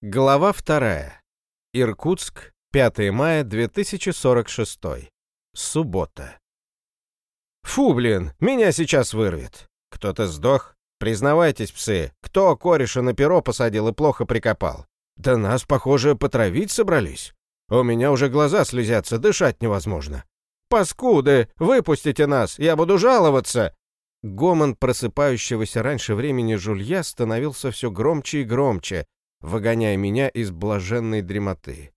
Глава вторая. Иркутск, 5 мая 2046. Суббота. Фу, блин, меня сейчас вырвет. Кто-то сдох? Признавайтесь, псы, кто кореша на перо посадил и плохо прикопал? Да нас, похоже, потравить собрались. У меня уже глаза слезятся, дышать невозможно. Паскуды, выпустите нас, я буду жаловаться. Гомон просыпающегося раньше времени жулья становился все громче и громче, выгоняя меня из блаженной дремоты.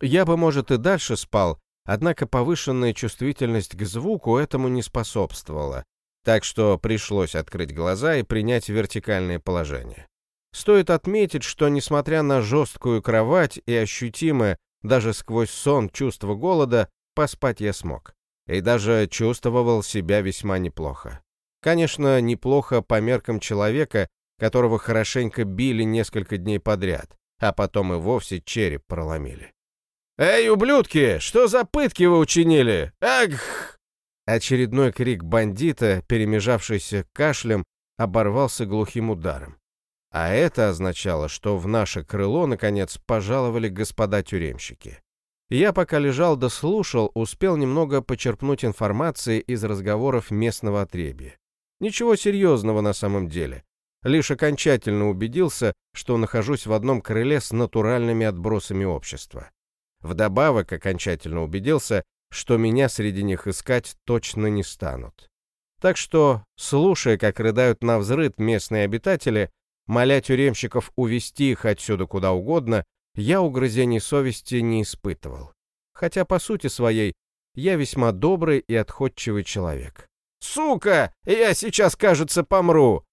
Я бы, может, и дальше спал, однако повышенная чувствительность к звуку этому не способствовала, так что пришлось открыть глаза и принять вертикальное положение. Стоит отметить, что, несмотря на жесткую кровать и ощутимое даже сквозь сон чувство голода, поспать я смог. И даже чувствовал себя весьма неплохо. Конечно, неплохо по меркам человека, которого хорошенько били несколько дней подряд, а потом и вовсе череп проломили. «Эй, ублюдки, что за пытки вы учинили? Ах!» Очередной крик бандита, перемежавшийся кашлем, оборвался глухим ударом. А это означало, что в наше крыло, наконец, пожаловали господа тюремщики. Я пока лежал да слушал, успел немного почерпнуть информации из разговоров местного отребья. Ничего серьезного на самом деле лишь окончательно убедился, что нахожусь в одном крыле с натуральными отбросами общества. Вдобавок окончательно убедился, что меня среди них искать точно не станут. Так что, слушая, как рыдают на взрыд местные обитатели, моля тюремщиков увести их отсюда куда угодно, я угрызений совести не испытывал. Хотя, по сути своей, я весьма добрый и отходчивый человек. «Сука! Я сейчас, кажется, помру!»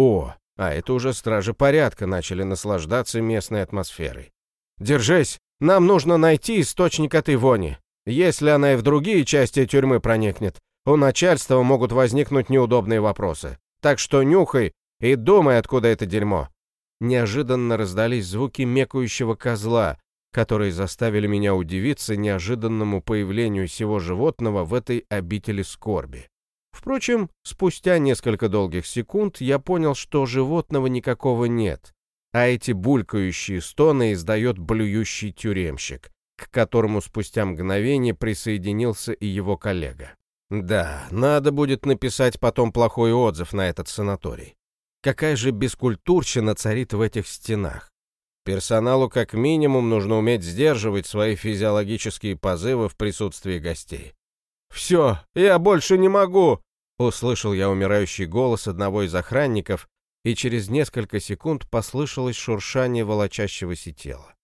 О, а это уже стражи порядка начали наслаждаться местной атмосферой. Держись, нам нужно найти источник этой вони. Если она и в другие части тюрьмы проникнет, у начальства могут возникнуть неудобные вопросы. Так что нюхай и думай, откуда это дерьмо. Неожиданно раздались звуки мекающего козла, которые заставили меня удивиться неожиданному появлению сего животного в этой обители скорби. Впрочем, спустя несколько долгих секунд я понял, что животного никакого нет, а эти булькающие стоны издает блюющий тюремщик, к которому спустя мгновение присоединился и его коллега. Да, надо будет написать потом плохой отзыв на этот санаторий. Какая же бескультурщина царит в этих стенах. Персоналу как минимум нужно уметь сдерживать свои физиологические позывы в присутствии гостей. «Все, я больше не могу!» Услышал я умирающий голос одного из охранников, и через несколько секунд послышалось шуршание волочащегося тела.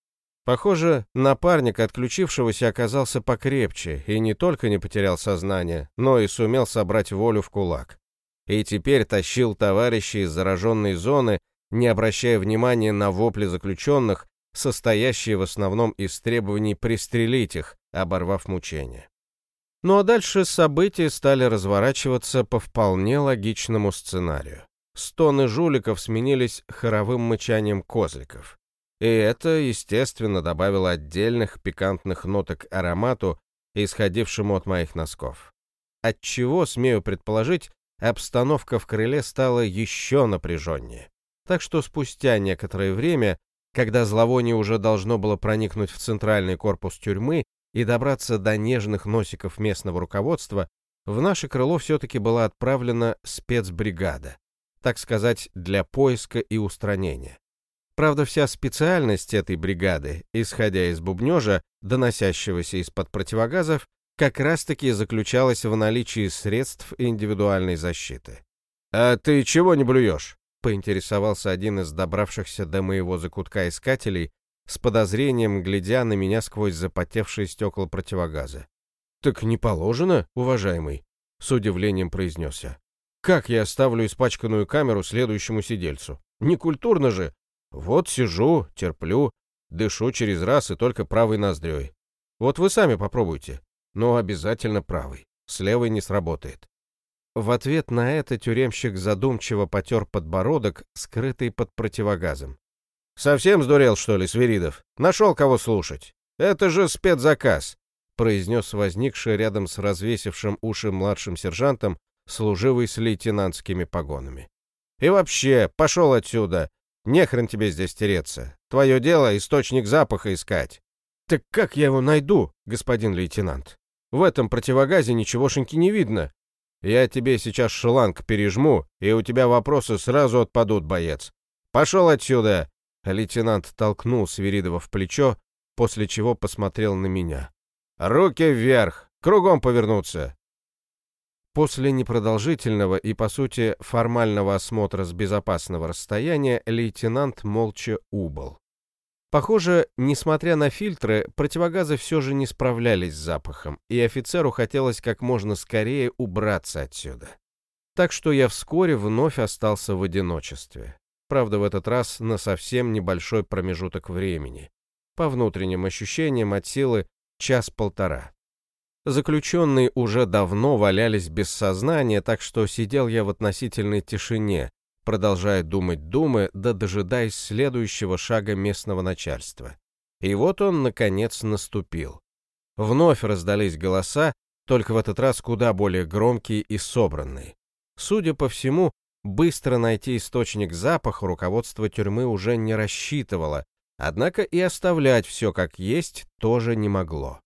Похоже, напарник отключившегося оказался покрепче и не только не потерял сознание, но и сумел собрать волю в кулак. И теперь тащил товарищей из зараженной зоны, не обращая внимания на вопли заключенных, состоящие в основном из требований пристрелить их, оборвав мучения. Ну а дальше события стали разворачиваться по вполне логичному сценарию. Стоны жуликов сменились хоровым мычанием козликов. И это, естественно, добавило отдельных пикантных ноток аромату, исходившему от моих носков. Отчего, смею предположить, обстановка в крыле стала еще напряженнее. Так что спустя некоторое время, когда зловоние уже должно было проникнуть в центральный корпус тюрьмы, и добраться до нежных носиков местного руководства, в наше крыло все-таки была отправлена спецбригада, так сказать, для поиска и устранения. Правда, вся специальность этой бригады, исходя из бубнежа, доносящегося из-под противогазов, как раз-таки заключалась в наличии средств индивидуальной защиты. «А ты чего не блюешь?» — поинтересовался один из добравшихся до моего закутка искателей, с подозрением глядя на меня сквозь запотевшие стекла противогаза. «Так не положено, уважаемый», — с удивлением произнес я. «Как я оставлю испачканную камеру следующему сидельцу? Некультурно же. Вот сижу, терплю, дышу через раз и только правой ноздрёй. Вот вы сами попробуйте. Но обязательно правый. С левой не сработает». В ответ на это тюремщик задумчиво потер подбородок, скрытый под противогазом. «Совсем сдурел, что ли, Свиридов? Нашел кого слушать. Это же спецзаказ», — произнес возникший рядом с развесившим уши младшим сержантом, служивый с лейтенантскими погонами. «И вообще, пошел отсюда. Нехрен тебе здесь тереться. Твое дело — источник запаха искать». «Так как я его найду, господин лейтенант? В этом противогазе ничегошеньки не видно. Я тебе сейчас шланг пережму, и у тебя вопросы сразу отпадут, боец. Пошел отсюда!» Лейтенант толкнул Свиридова в плечо, после чего посмотрел на меня. «Руки вверх! Кругом повернуться!» После непродолжительного и, по сути, формального осмотра с безопасного расстояния лейтенант молча убыл. Похоже, несмотря на фильтры, противогазы все же не справлялись с запахом, и офицеру хотелось как можно скорее убраться отсюда. Так что я вскоре вновь остался в одиночестве. Правда, в этот раз на совсем небольшой промежуток времени. По внутренним ощущениям от силы час-полтора. Заключенные уже давно валялись без сознания, так что сидел я в относительной тишине, продолжая думать думы, да дожидаясь следующего шага местного начальства. И вот он, наконец, наступил. Вновь раздались голоса, только в этот раз куда более громкие и собранные. Судя по всему, быстро найти источник запаха руководство тюрьмы уже не рассчитывало, однако и оставлять все как есть тоже не могло.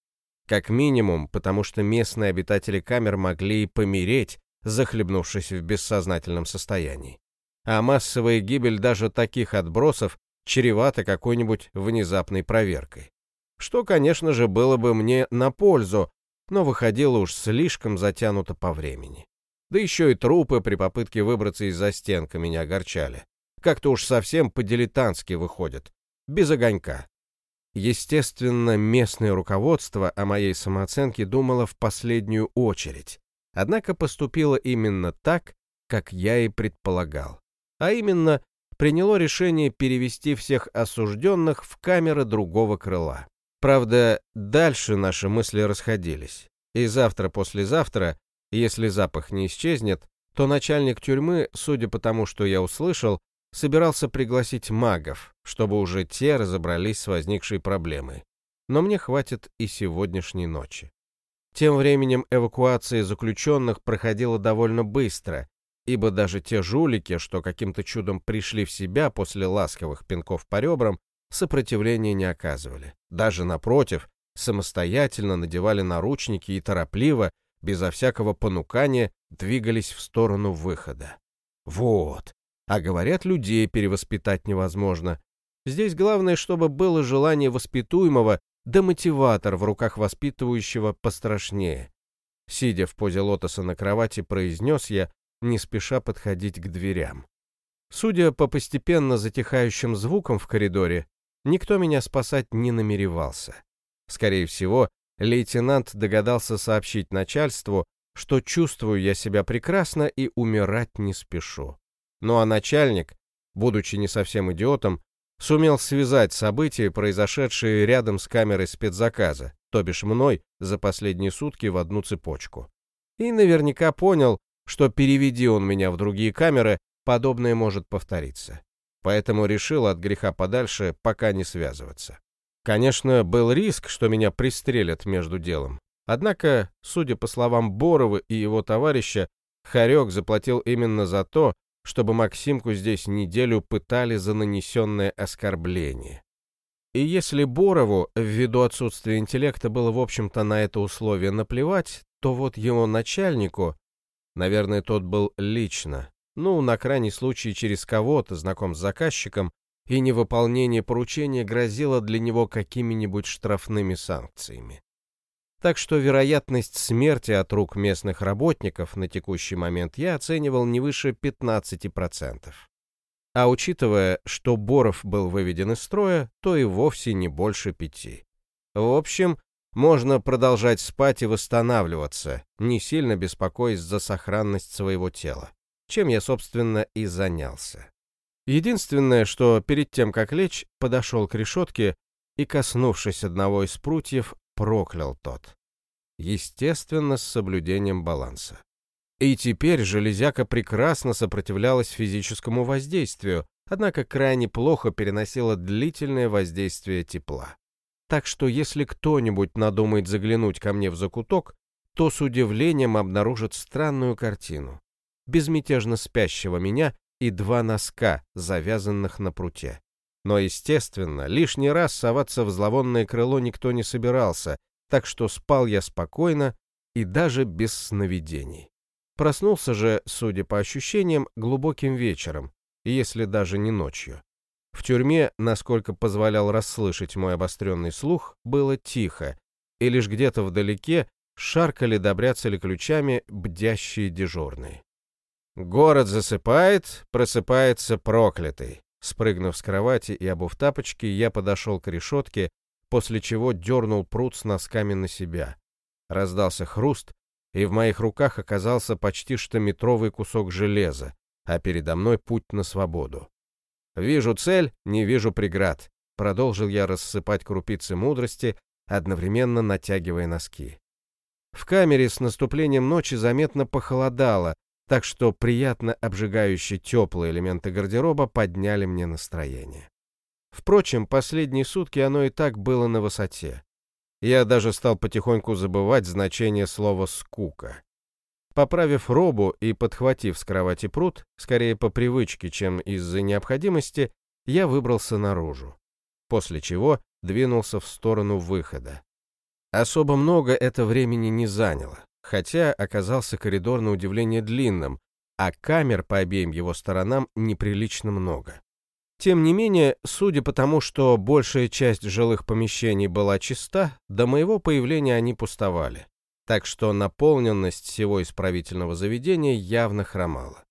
Как минимум, потому что местные обитатели камер могли и помереть, захлебнувшись в бессознательном состоянии а массовая гибель даже таких отбросов чревата какой-нибудь внезапной проверкой. Что, конечно же, было бы мне на пользу, но выходило уж слишком затянуто по времени. Да еще и трупы при попытке выбраться из-за стенка меня огорчали. Как-то уж совсем по-дилетантски выходит, без огонька. Естественно, местное руководство о моей самооценке думало в последнюю очередь, однако поступило именно так, как я и предполагал а именно приняло решение перевести всех осужденных в камеры другого крыла. Правда, дальше наши мысли расходились. И завтра-послезавтра, если запах не исчезнет, то начальник тюрьмы, судя по тому, что я услышал, собирался пригласить магов, чтобы уже те разобрались с возникшей проблемой. Но мне хватит и сегодняшней ночи. Тем временем эвакуация заключенных проходила довольно быстро, ибо даже те жулики, что каким-то чудом пришли в себя после ласковых пинков по ребрам, сопротивления не оказывали. Даже напротив, самостоятельно надевали наручники и торопливо, безо всякого понукания, двигались в сторону выхода. Вот. А говорят, людей перевоспитать невозможно. Здесь главное, чтобы было желание воспитуемого, да мотиватор в руках воспитывающего пострашнее. Сидя в позе лотоса на кровати, произнес я, не спеша подходить к дверям. Судя по постепенно затихающим звукам в коридоре, никто меня спасать не намеревался. Скорее всего, лейтенант догадался сообщить начальству, что чувствую я себя прекрасно и умирать не спешу. Ну а начальник, будучи не совсем идиотом, сумел связать события, произошедшие рядом с камерой спецзаказа, то бишь мной, за последние сутки в одну цепочку. И наверняка понял, что переведи он меня в другие камеры, подобное может повториться. Поэтому решил от греха подальше пока не связываться. Конечно, был риск, что меня пристрелят между делом. Однако, судя по словам Борова и его товарища, Харек заплатил именно за то, чтобы Максимку здесь неделю пытали за нанесенное оскорбление. И если Борову, ввиду отсутствия интеллекта, было, в общем-то, на это условие наплевать, то вот его начальнику Наверное, тот был лично, ну, на крайний случай через кого-то, знаком с заказчиком, и невыполнение поручения грозило для него какими-нибудь штрафными санкциями. Так что вероятность смерти от рук местных работников на текущий момент я оценивал не выше 15%. А учитывая, что Боров был выведен из строя, то и вовсе не больше пяти. В общем, можно продолжать спать и восстанавливаться, не сильно беспокоясь за сохранность своего тела, чем я, собственно, и занялся. Единственное, что перед тем, как лечь, подошел к решетке и, коснувшись одного из прутьев, проклял тот. Естественно, с соблюдением баланса. И теперь железяка прекрасно сопротивлялась физическому воздействию, однако крайне плохо переносила длительное воздействие тепла. Так что если кто-нибудь надумает заглянуть ко мне в закуток, то с удивлением обнаружит странную картину. Безмятежно спящего меня и два носка, завязанных на пруте. Но, естественно, лишний раз соваться в зловонное крыло никто не собирался, так что спал я спокойно и даже без сновидений. Проснулся же, судя по ощущениям, глубоким вечером, если даже не ночью. В тюрьме, насколько позволял расслышать мой обостренный слух, было тихо, и лишь где-то вдалеке шаркали добряцали ключами бдящие дежурные. Город засыпает, просыпается проклятый. Спрыгнув с кровати и обув тапочки, я подошел к решетке, после чего дернул пруд с носками на себя. Раздался хруст, и в моих руках оказался почти что метровый кусок железа, а передо мной путь на свободу. «Вижу цель, не вижу преград», — продолжил я рассыпать крупицы мудрости, одновременно натягивая носки. В камере с наступлением ночи заметно похолодало, так что приятно обжигающие теплые элементы гардероба подняли мне настроение. Впрочем, последние сутки оно и так было на высоте. Я даже стал потихоньку забывать значение слова «скука». Поправив робу и подхватив с кровати пруд, скорее по привычке, чем из-за необходимости, я выбрался наружу. После чего двинулся в сторону выхода. Особо много это времени не заняло, хотя оказался коридор на удивление длинным, а камер по обеим его сторонам неприлично много. Тем не менее, судя по тому, что большая часть жилых помещений была чиста, до моего появления они пустовали, так что наполненность всего исправительного заведения явно хромала.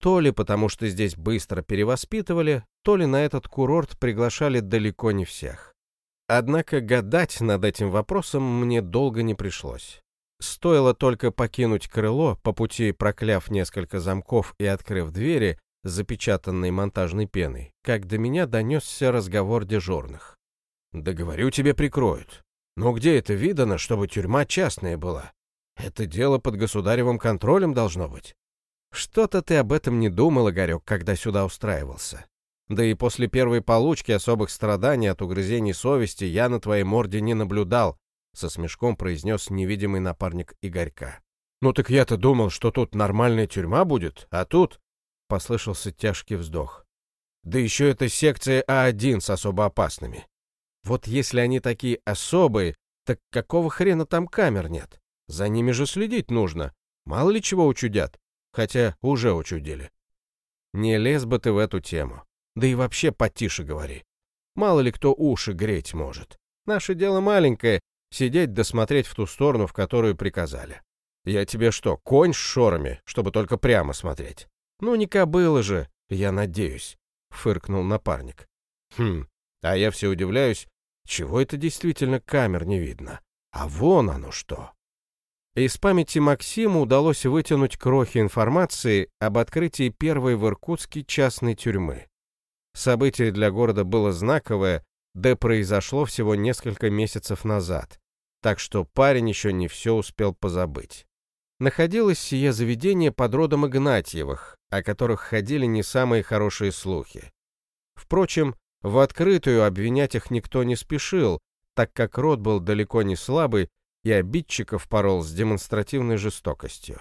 То ли потому, что здесь быстро перевоспитывали, то ли на этот курорт приглашали далеко не всех. Однако гадать над этим вопросом мне долго не пришлось. Стоило только покинуть крыло, по пути прокляв несколько замков и открыв двери, запечатанные монтажной пеной, как до меня донесся разговор дежурных. «Да говорю, тебе прикроют. Но где это видано, чтобы тюрьма частная была? Это дело под государевым контролем должно быть. Что-то ты об этом не думал, Игорек, когда сюда устраивался. Да и после первой получки особых страданий от угрызений совести я на твоей морде не наблюдал, со смешком произнес невидимый напарник Игорька. Ну так я-то думал, что тут нормальная тюрьма будет, а тут... Послышался тяжкий вздох. Да еще это секция А1 с особо опасными. Вот если они такие особые, так какого хрена там камер нет? За ними же следить нужно. Мало ли чего учудят. Хотя уже учудили. Не лез бы ты в эту тему. Да и вообще потише говори. Мало ли кто уши греть может. Наше дело маленькое — сидеть да смотреть в ту сторону, в которую приказали. Я тебе что, конь с шорами, чтобы только прямо смотреть? Ну, не кобыла же, я надеюсь, — фыркнул напарник. Хм, а я все удивляюсь, чего это действительно камер не видно? А вон оно что. Из памяти Максиму удалось вытянуть крохи информации об открытии первой в Иркутске частной тюрьмы. Событие для города было знаковое, да произошло всего несколько месяцев назад, так что парень еще не все успел позабыть. Находилось сие заведение под родом Игнатьевых, о которых ходили не самые хорошие слухи. Впрочем, в открытую обвинять их никто не спешил, так как род был далеко не слабый и обидчиков порол с демонстративной жестокостью.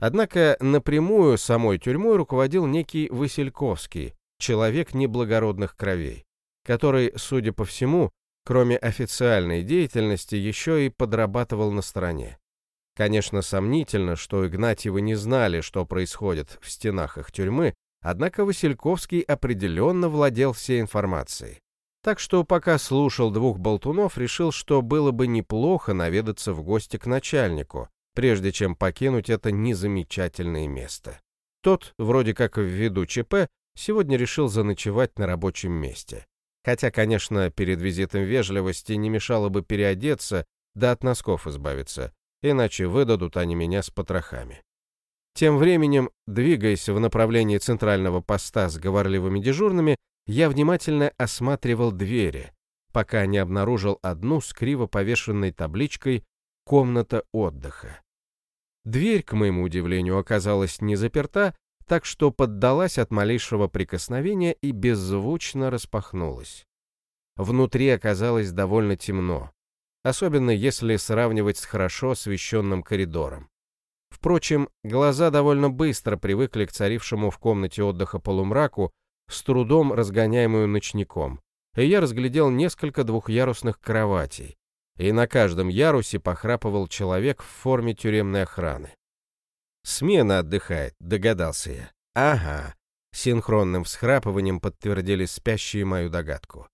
Однако напрямую самой тюрьмой руководил некий Васильковский, человек неблагородных кровей, который, судя по всему, кроме официальной деятельности, еще и подрабатывал на стороне. Конечно, сомнительно, что Игнатьевы не знали, что происходит в стенах их тюрьмы, однако Васильковский определенно владел всей информацией. Так что пока слушал двух болтунов, решил, что было бы неплохо наведаться в гости к начальнику, прежде чем покинуть это незамечательное место. Тот, вроде как ввиду ЧП, сегодня решил заночевать на рабочем месте. Хотя, конечно, перед визитом вежливости не мешало бы переодеться, да от носков избавиться, иначе выдадут они меня с потрохами. Тем временем, двигаясь в направлении центрального поста с говорливыми дежурными, я внимательно осматривал двери, пока не обнаружил одну с криво повешенной табличкой «Комната отдыха». Дверь, к моему удивлению, оказалась не заперта, так что поддалась от малейшего прикосновения и беззвучно распахнулась. Внутри оказалось довольно темно, особенно если сравнивать с хорошо освещенным коридором. Впрочем, глаза довольно быстро привыкли к царившему в комнате отдыха полумраку, с трудом разгоняемую ночником, и я разглядел несколько двухъярусных кроватей, и на каждом ярусе похрапывал человек в форме тюремной охраны. «Смена отдыхает», — догадался я. «Ага». Синхронным всхрапыванием подтвердили спящие мою догадку.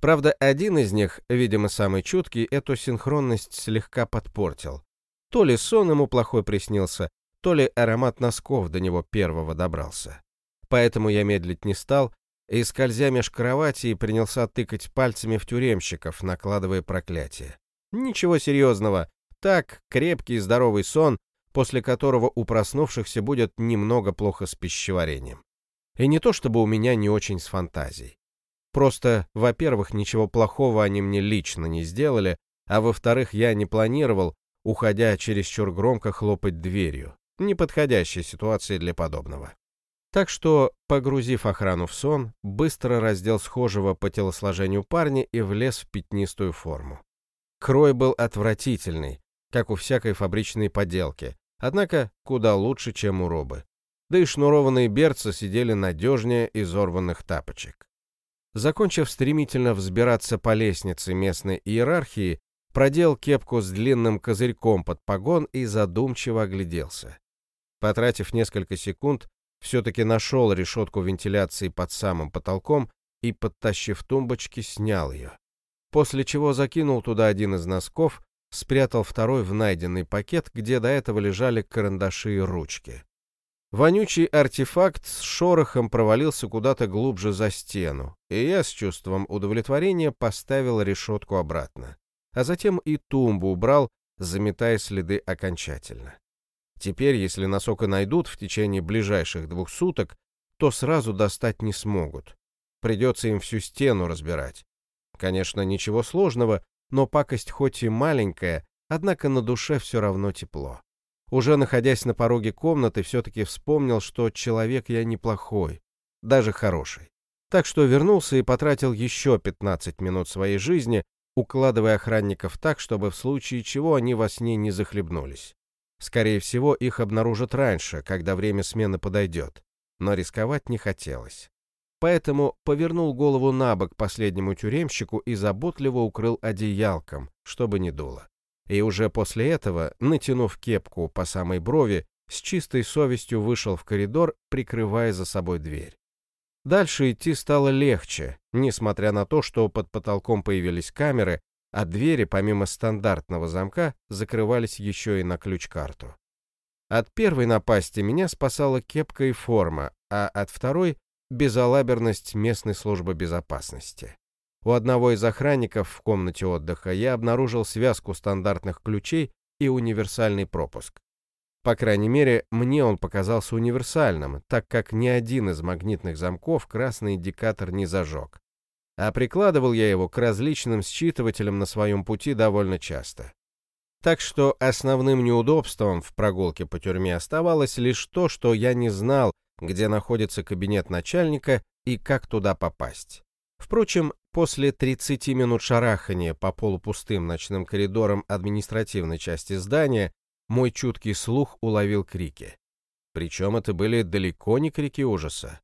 Правда, один из них, видимо, самый чуткий, эту синхронность слегка подпортил. То ли сон ему плохой приснился, то ли аромат носков до него первого добрался. Поэтому я медлить не стал и, скользя меж кровати, принялся тыкать пальцами в тюремщиков, накладывая проклятие. Ничего серьезного, так, крепкий и здоровый сон, после которого у проснувшихся будет немного плохо с пищеварением. И не то чтобы у меня не очень с фантазией. Просто, во-первых, ничего плохого они мне лично не сделали, а во-вторых, я не планировал, уходя чересчур громко хлопать дверью. Неподходящая ситуация для подобного. Так что, погрузив охрану в сон, быстро раздел схожего по телосложению парня и влез в пятнистую форму. Крой был отвратительный, как у всякой фабричной поделки, однако куда лучше, чем у робы. Да и шнурованные берцы сидели надежнее изорванных тапочек. Закончив стремительно взбираться по лестнице местной иерархии, продел кепку с длинным козырьком под погон и задумчиво огляделся. Потратив несколько секунд, все-таки нашел решетку вентиляции под самым потолком и, подтащив тумбочки, снял ее. После чего закинул туда один из носков, спрятал второй в найденный пакет, где до этого лежали карандаши и ручки. Вонючий артефакт с шорохом провалился куда-то глубже за стену, и я с чувством удовлетворения поставил решетку обратно, а затем и тумбу убрал, заметая следы окончательно. Теперь, если носок и найдут в течение ближайших двух суток, то сразу достать не смогут. Придется им всю стену разбирать. Конечно, ничего сложного, но пакость хоть и маленькая, однако на душе все равно тепло. Уже находясь на пороге комнаты, все-таки вспомнил, что человек я неплохой, даже хороший. Так что вернулся и потратил еще 15 минут своей жизни, укладывая охранников так, чтобы в случае чего они во сне не захлебнулись. Скорее всего, их обнаружат раньше, когда время смены подойдет, но рисковать не хотелось. Поэтому повернул голову на бок последнему тюремщику и заботливо укрыл одеялком, чтобы не дуло и уже после этого, натянув кепку по самой брови, с чистой совестью вышел в коридор, прикрывая за собой дверь. Дальше идти стало легче, несмотря на то, что под потолком появились камеры, а двери, помимо стандартного замка, закрывались еще и на ключ-карту. От первой напасти меня спасала кепка и форма, а от второй — безалаберность местной службы безопасности. У одного из охранников в комнате отдыха я обнаружил связку стандартных ключей и универсальный пропуск. По крайней мере, мне он показался универсальным, так как ни один из магнитных замков красный индикатор не зажег. А прикладывал я его к различным считывателям на своем пути довольно часто. Так что основным неудобством в прогулке по тюрьме оставалось лишь то, что я не знал, где находится кабинет начальника и как туда попасть. Впрочем, после 30 минут шарахания по полупустым ночным коридорам административной части здания мой чуткий слух уловил крики. Причем это были далеко не крики ужаса.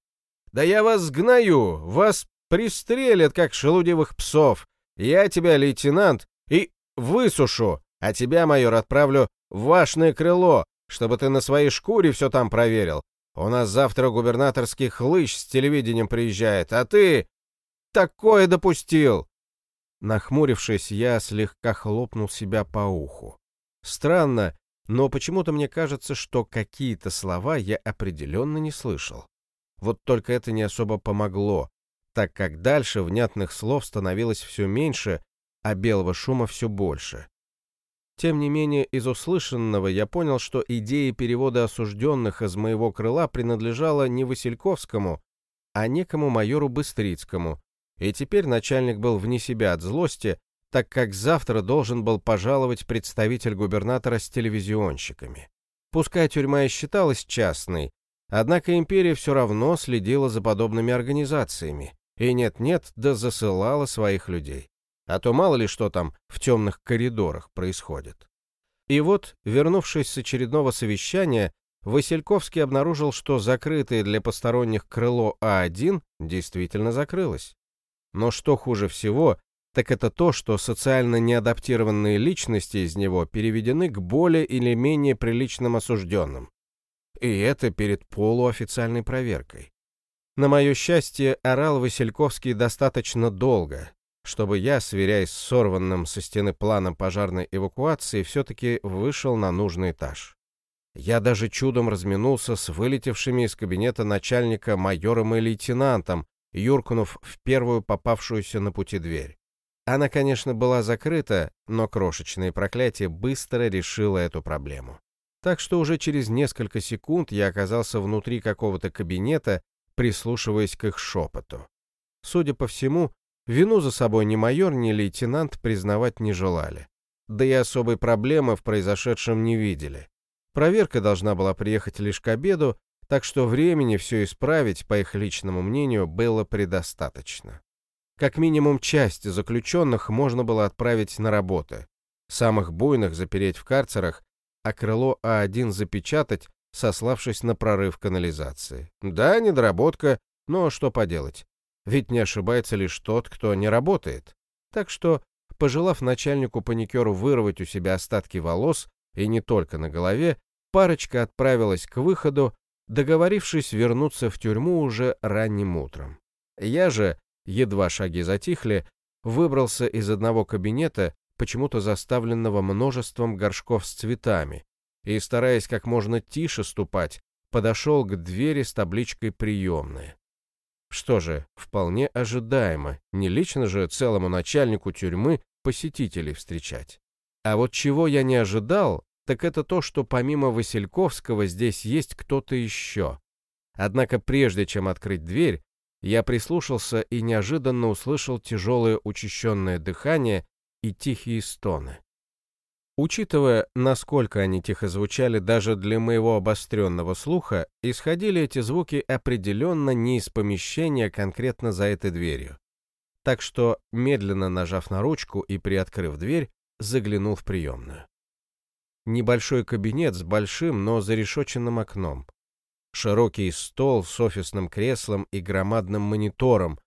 «Да я вас сгною! Вас пристрелят, как шелудивых псов! Я тебя, лейтенант, и высушу, а тебя, майор, отправлю в вашное крыло, чтобы ты на своей шкуре все там проверил. У нас завтра губернаторский хлыщ с телевидением приезжает, а ты такое допустил?» Нахмурившись, я слегка хлопнул себя по уху. Странно, но почему-то мне кажется, что какие-то слова я определенно не слышал. Вот только это не особо помогло, так как дальше внятных слов становилось все меньше, а белого шума все больше. Тем не менее, из услышанного я понял, что идея перевода осужденных из моего крыла принадлежала не Васильковскому, а некому майору Быстрицкому, и теперь начальник был вне себя от злости, так как завтра должен был пожаловать представитель губернатора с телевизионщиками. Пускай тюрьма и считалась частной, однако империя все равно следила за подобными организациями, и нет-нет, да засылала своих людей. А то мало ли что там в темных коридорах происходит. И вот, вернувшись с очередного совещания, Васильковский обнаружил, что закрытое для посторонних крыло А1 действительно закрылось. Но что хуже всего, так это то, что социально неадаптированные личности из него переведены к более или менее приличным осужденным. И это перед полуофициальной проверкой. На мое счастье, орал Васильковский достаточно долго, чтобы я, сверяясь с сорванным со стены планом пожарной эвакуации, все-таки вышел на нужный этаж. Я даже чудом разминулся с вылетевшими из кабинета начальника майором и лейтенантом, юркнув в первую попавшуюся на пути дверь. Она, конечно, была закрыта, но крошечное проклятие быстро решило эту проблему. Так что уже через несколько секунд я оказался внутри какого-то кабинета, прислушиваясь к их шепоту. Судя по всему, вину за собой ни майор, ни лейтенант признавать не желали. Да и особой проблемы в произошедшем не видели. Проверка должна была приехать лишь к обеду, так что времени все исправить, по их личному мнению, было предостаточно. Как минимум часть заключенных можно было отправить на работы, самых буйных запереть в карцерах, а крыло А1 запечатать, сославшись на прорыв канализации. Да, недоработка, но что поделать. Ведь не ошибается лишь тот, кто не работает. Так что, пожелав начальнику-паникеру вырвать у себя остатки волос, и не только на голове, парочка отправилась к выходу, договорившись вернуться в тюрьму уже ранним утром. Я же, едва шаги затихли, выбрался из одного кабинета, почему-то заставленного множеством горшков с цветами, и, стараясь как можно тише ступать, подошел к двери с табличкой «Приемная». Что же, вполне ожидаемо, не лично же целому начальнику тюрьмы посетителей встречать. А вот чего я не ожидал, так это то, что помимо Васильковского здесь есть кто-то еще. Однако прежде чем открыть дверь, я прислушался и неожиданно услышал тяжелое учащенное дыхание и тихие стоны. Учитывая, насколько они тихо звучали даже для моего обостренного слуха, исходили эти звуки определенно не из помещения конкретно за этой дверью. Так что, медленно нажав на ручку и приоткрыв дверь, заглянул в приемную. Небольшой кабинет с большим, но зарешоченным окном широкий стол с офисным креслом и громадным монитором,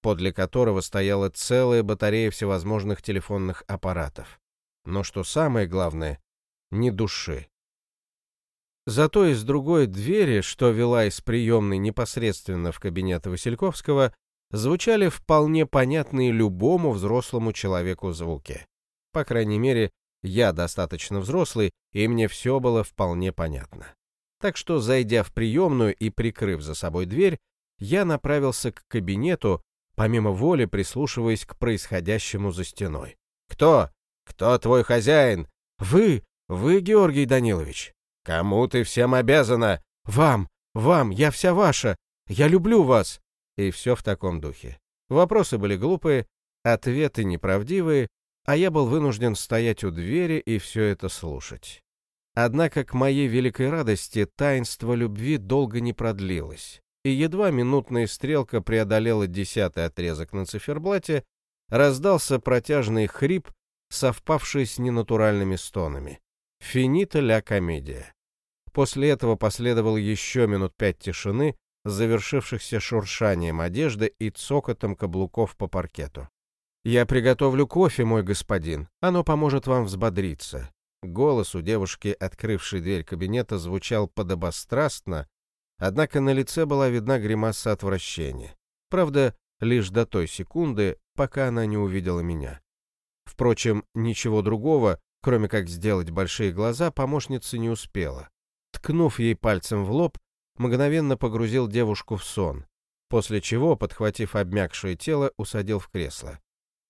подле которого стояла целая батарея всевозможных телефонных аппаратов. Но что самое главное, ни души. Зато из другой двери, что вела из приемной непосредственно в кабинет Васильковского, звучали вполне понятные любому взрослому человеку звуки. По крайней мере, я достаточно взрослый, и мне все было вполне понятно. Так что, зайдя в приемную и прикрыв за собой дверь, я направился к кабинету, помимо воли прислушиваясь к происходящему за стеной. «Кто? Кто твой хозяин?» «Вы! Вы, Георгий Данилович!» «Кому ты всем обязана?» «Вам! Вам! Я вся ваша! Я люблю вас!» И все в таком духе. Вопросы были глупые, ответы неправдивые, а я был вынужден стоять у двери и все это слушать. Однако к моей великой радости таинство любви долго не продлилось, и едва минутная стрелка преодолела десятый отрезок на циферблате, раздался протяжный хрип, совпавший с ненатуральными стонами. Финита ля комедия. После этого последовал еще минут пять тишины, завершившихся шуршанием одежды и цокотом каблуков по паркету. «Я приготовлю кофе, мой господин. Оно поможет вам взбодриться. Голос у девушки, открывшей дверь кабинета, звучал подобострастно, однако на лице была видна гримаса отвращения. Правда, лишь до той секунды, пока она не увидела меня. Впрочем, ничего другого, кроме как сделать большие глаза, помощница не успела. Ткнув ей пальцем в лоб, мгновенно погрузил девушку в сон, после чего, подхватив обмякшее тело, усадил в кресло.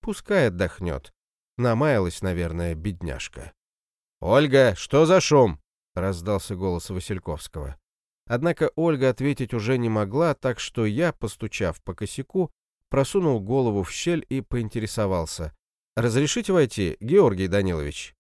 Пускай отдохнет. Намаялась, наверное, бедняжка. «Ольга, что за шум?» — раздался голос Васильковского. Однако Ольга ответить уже не могла, так что я, постучав по косяку, просунул голову в щель и поинтересовался. «Разрешите войти, Георгий Данилович?»